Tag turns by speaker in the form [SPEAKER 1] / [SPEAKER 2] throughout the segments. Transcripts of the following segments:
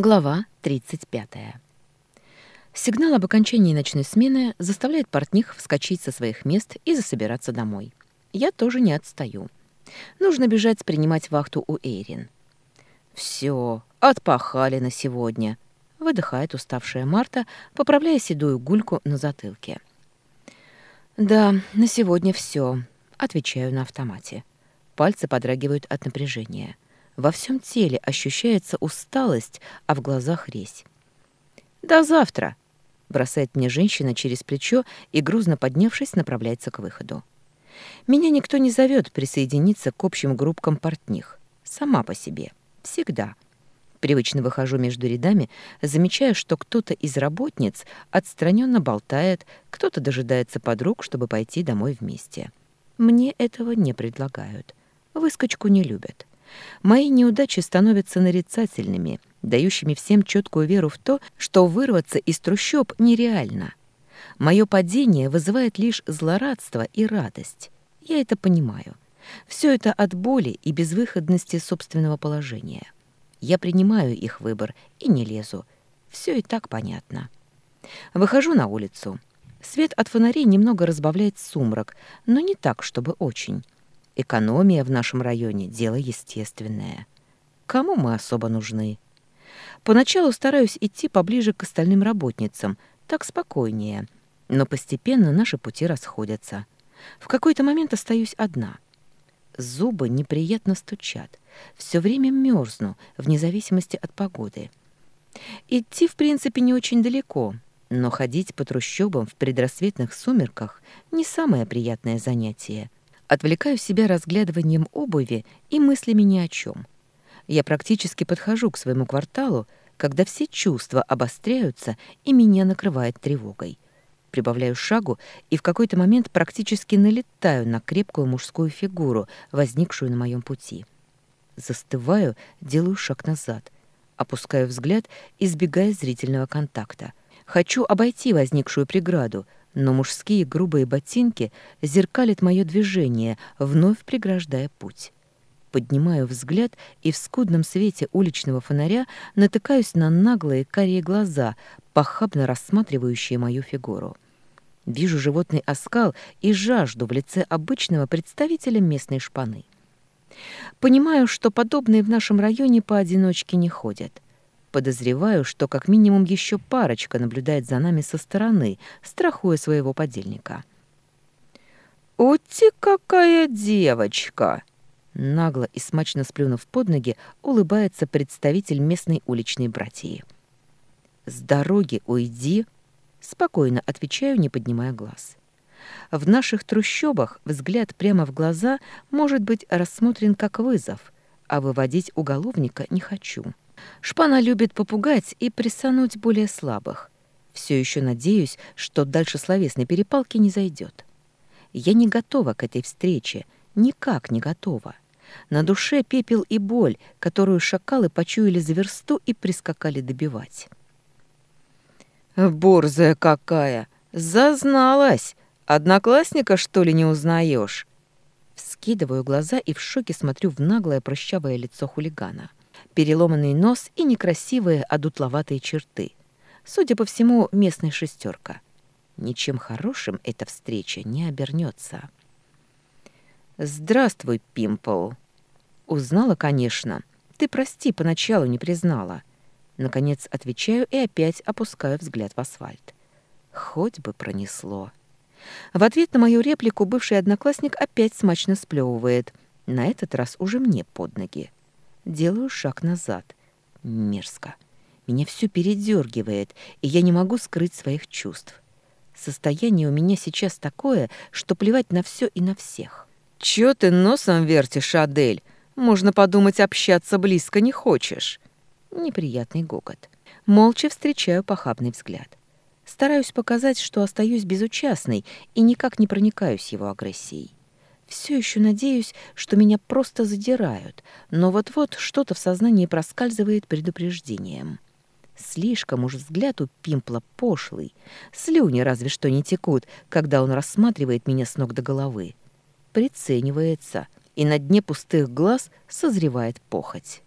[SPEAKER 1] Глава 35. Сигнал об окончании ночной смены заставляет портних вскочить со своих мест и засобираться домой. Я тоже не отстаю. Нужно бежать принимать вахту у Эйрин. Все, отпахали на сегодня», — выдыхает уставшая Марта, поправляя седую гульку на затылке. «Да, на сегодня все, отвечаю на автомате. Пальцы подрагивают от напряжения. Во всем теле ощущается усталость, а в глазах резь. «До завтра!» — бросает мне женщина через плечо и, грузно поднявшись, направляется к выходу. Меня никто не зовет присоединиться к общим группкам портних. Сама по себе. Всегда. Привычно выхожу между рядами, замечая, что кто-то из работниц отстраненно болтает, кто-то дожидается подруг, чтобы пойти домой вместе. Мне этого не предлагают. Выскочку не любят. Мои неудачи становятся нарицательными, дающими всем четкую веру в то, что вырваться из трущоб нереально. Мое падение вызывает лишь злорадство и радость. Я это понимаю. Все это от боли и безвыходности собственного положения. Я принимаю их выбор и не лезу. Все и так понятно. Выхожу на улицу. Свет от фонарей немного разбавляет сумрак, но не так, чтобы очень. Экономия в нашем районе – дело естественное. Кому мы особо нужны? Поначалу стараюсь идти поближе к остальным работницам, так спокойнее. Но постепенно наши пути расходятся. В какой-то момент остаюсь одна. Зубы неприятно стучат. Все время мерзну, вне зависимости от погоды. Идти, в принципе, не очень далеко, но ходить по трущобам в предрассветных сумерках – не самое приятное занятие – Отвлекаю себя разглядыванием обуви и мыслями ни о чем. Я практически подхожу к своему кварталу, когда все чувства обостряются и меня накрывает тревогой. Прибавляю шагу и в какой-то момент практически налетаю на крепкую мужскую фигуру, возникшую на моем пути. Застываю, делаю шаг назад, опускаю взгляд, избегая зрительного контакта. Хочу обойти возникшую преграду — но мужские грубые ботинки зеркалят мое движение, вновь преграждая путь. Поднимаю взгляд и в скудном свете уличного фонаря натыкаюсь на наглые карие глаза, похабно рассматривающие мою фигуру. Вижу животный оскал и жажду в лице обычного представителя местной шпаны. Понимаю, что подобные в нашем районе поодиночке не ходят — Подозреваю, что как минимум еще парочка наблюдает за нами со стороны, страхуя своего подельника. «Ути какая девочка!» Нагло и смачно сплюнув под ноги, улыбается представитель местной уличной братьи. «С дороги уйди!» Спокойно отвечаю, не поднимая глаз. В наших трущобах взгляд прямо в глаза может быть рассмотрен как вызов, а выводить уголовника не хочу. Шпана любит попугать и присануть более слабых. Все еще надеюсь, что дальше словесной перепалки не зайдет. Я не готова к этой встрече, никак не готова. На душе пепел и боль, которую шакалы почуяли за версту и прискакали добивать. «Борзая какая! Зазналась! Одноклассника, что ли, не узнаешь?» Скидываю глаза и в шоке смотрю в наглое прощавое лицо хулигана переломанный нос и некрасивые одутловатые черты. Судя по всему, местная шестерка. Ничем хорошим эта встреча не обернется. «Здравствуй, Пимпл!» «Узнала, конечно. Ты прости, поначалу не признала». Наконец отвечаю и опять опускаю взгляд в асфальт. Хоть бы пронесло. В ответ на мою реплику бывший одноклассник опять смачно сплевывает, на этот раз уже мне под ноги. Делаю шаг назад. Мерзко. Меня все передергивает, и я не могу скрыть своих чувств. Состояние у меня сейчас такое, что плевать на все и на всех. «Чё ты носом вертишь, Адель? Можно подумать, общаться близко не хочешь». Неприятный гогот. Молча встречаю похабный взгляд. Стараюсь показать, что остаюсь безучастной и никак не проникаюсь его агрессией. Все еще надеюсь, что меня просто задирают, но вот-вот что-то в сознании проскальзывает предупреждением. Слишком уж взгляд у Пимпла пошлый. Слюни разве что не текут, когда он рассматривает меня с ног до головы. Приценивается, и на дне пустых глаз созревает похоть.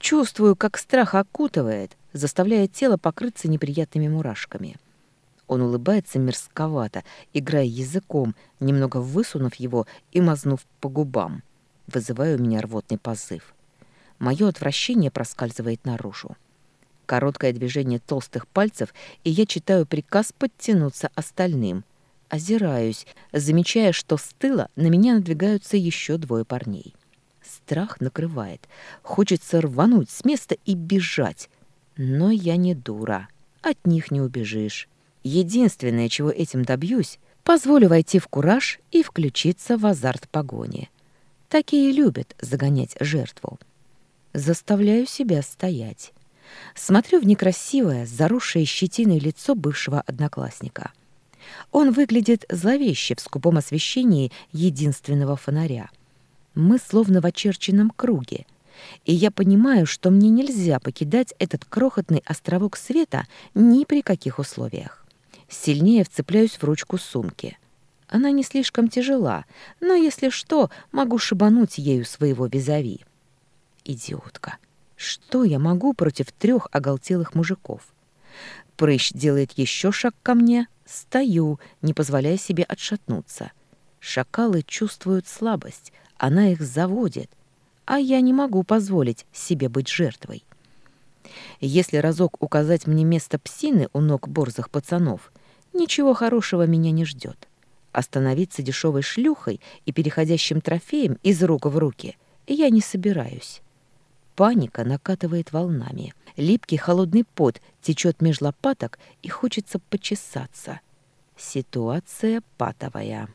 [SPEAKER 1] Чувствую, как страх окутывает, заставляя тело покрыться неприятными мурашками. Он улыбается мерзковато, играя языком, немного высунув его и мазнув по губам, вызывая у меня рвотный позыв. Мое отвращение проскальзывает наружу. Короткое движение толстых пальцев, и я читаю приказ подтянуться остальным. Озираюсь, замечая, что с тыла на меня надвигаются еще двое парней. Страх накрывает. Хочется рвануть с места и бежать. Но я не дура. От них не убежишь. Единственное, чего этим добьюсь, позволю войти в кураж и включиться в азарт погони. Такие любят загонять жертву. Заставляю себя стоять. Смотрю в некрасивое, заросшее щетиной лицо бывшего одноклассника. Он выглядит зловеще в скупом освещении единственного фонаря. Мы словно в очерченном круге. И я понимаю, что мне нельзя покидать этот крохотный островок света ни при каких условиях. Сильнее вцепляюсь в ручку сумки. Она не слишком тяжела, но, если что, могу шибануть ею своего визави. Идиотка. Что я могу против трех оголтелых мужиков? Прыщ делает еще шаг ко мне. Стою, не позволяя себе отшатнуться. Шакалы чувствуют слабость. Она их заводит. А я не могу позволить себе быть жертвой. Если разок указать мне место псины у ног борзых пацанов, ничего хорошего меня не ждет. Остановиться дешевой шлюхой и переходящим трофеем из рук в руки я не собираюсь. Паника накатывает волнами. Липкий холодный пот течет меж лопаток и хочется почесаться. Ситуация патовая.